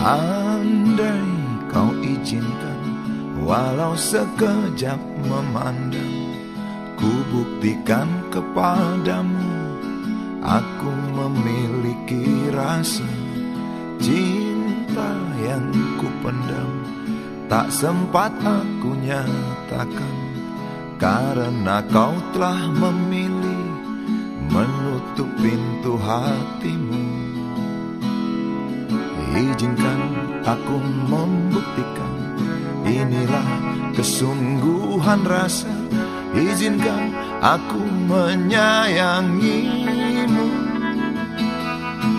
Andai kau izinkan Walau sekejap memandang Ku buktikan kepadamu Aku memiliki rasa Cinta yang ku pendam Tak sempat aku nyatakan Karena kau telah memilih Menutup pintu hatimu Izinkan aku membuktikan Inilah kesungguhan rasa. Izinkan aku menyayangimu.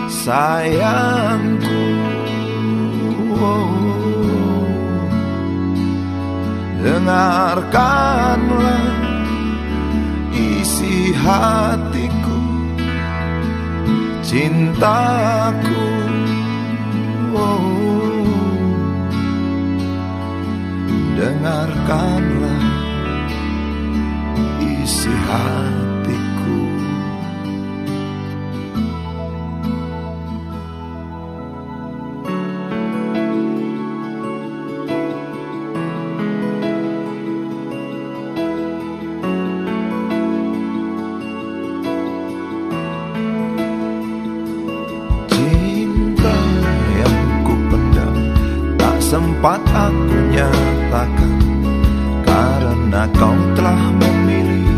Sayangku. Dengarkanlah isi hatiku. Cintaku Dengarkanlah isi hatiku Sempat aku nyatakan Karena kau telah memilih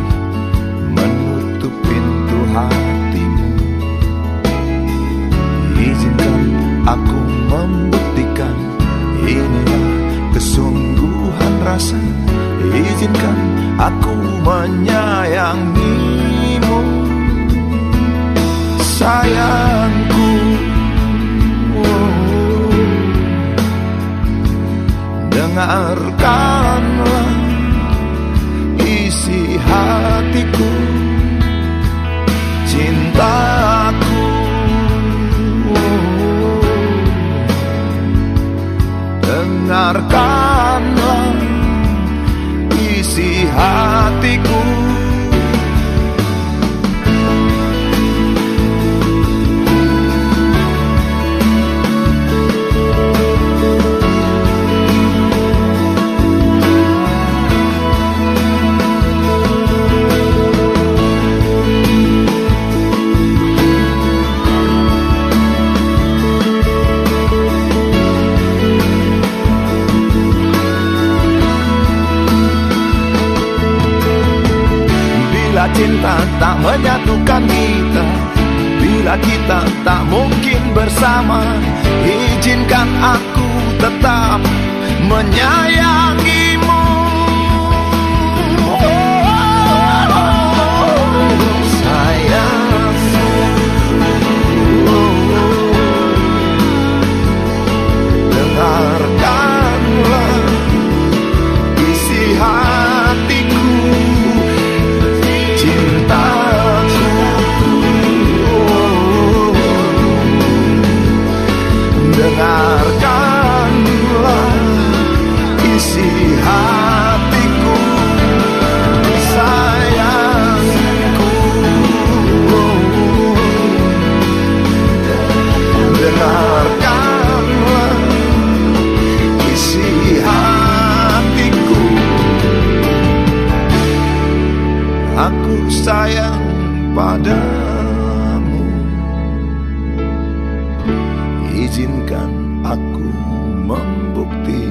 Menutup pintu hatimu. Izinkan aku membuktikan Inilah kesungguhan rasa. Izinkan aku menyayangimu. Sayangku Dengarkanlah cinta tak menyatukan kita. Bila kita tak mungkin bersama Izinkan aku tetap menyayangimu aku sayang padamu. Izinkan aku membuktikan